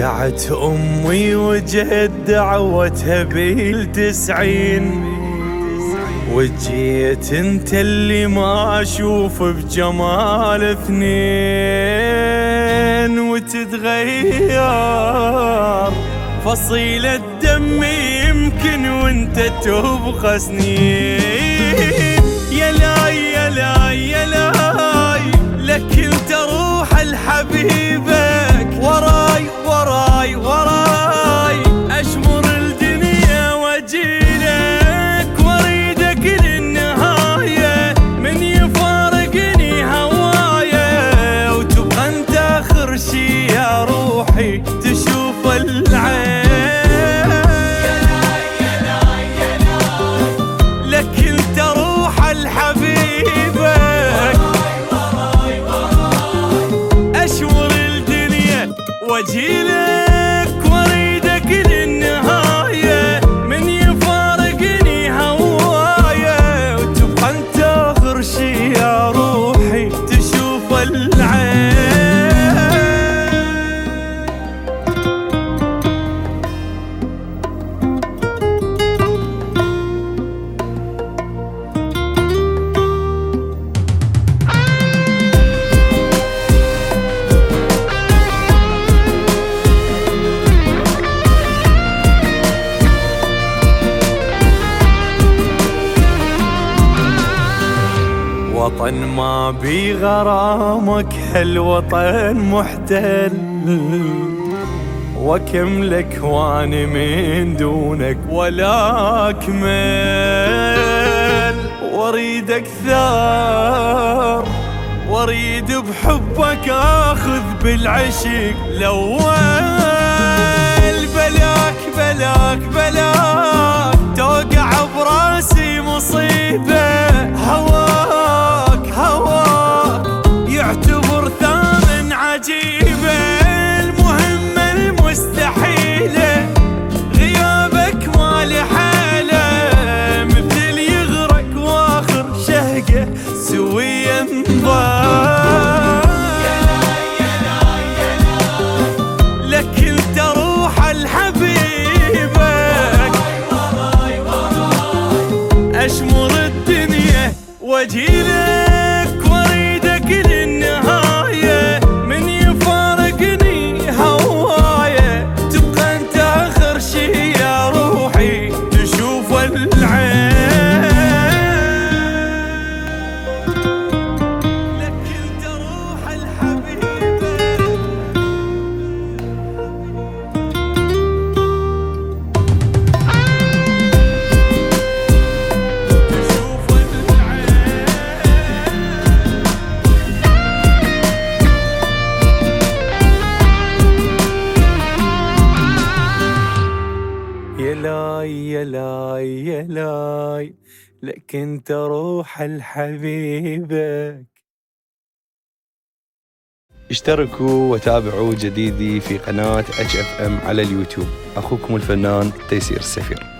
ضاعت أمي وجد دعوتها بالتسعين. وجيت أنت اللي ما أشوف بجمال اثنين. وتتغير فصيلة دمي يمكن وأنت تبقى سنين. واجيلك واريدك للنهاية من يفارقني هوايا وتبقى أنت اخر شي يا روحي تشوف العين. وطن ما بي غرامك هالوطن محتل. وكم لك واني من دونك ولا أكمل. وأريد أكثر وأريد بحبك آخذ بالعشق الأول بلاك بلاك بلاك. المهمه المستحيله غيابك ما لحاله مثل يغرق وآخر انت روح الحبيبك أشمر الدنيا واجيلك يا لاي لك انت روح الحبيبك. اشتركوا وتابعوا جديدي في قناة ام على اليوتيوب. أخوكم الفنان تيسير السفير.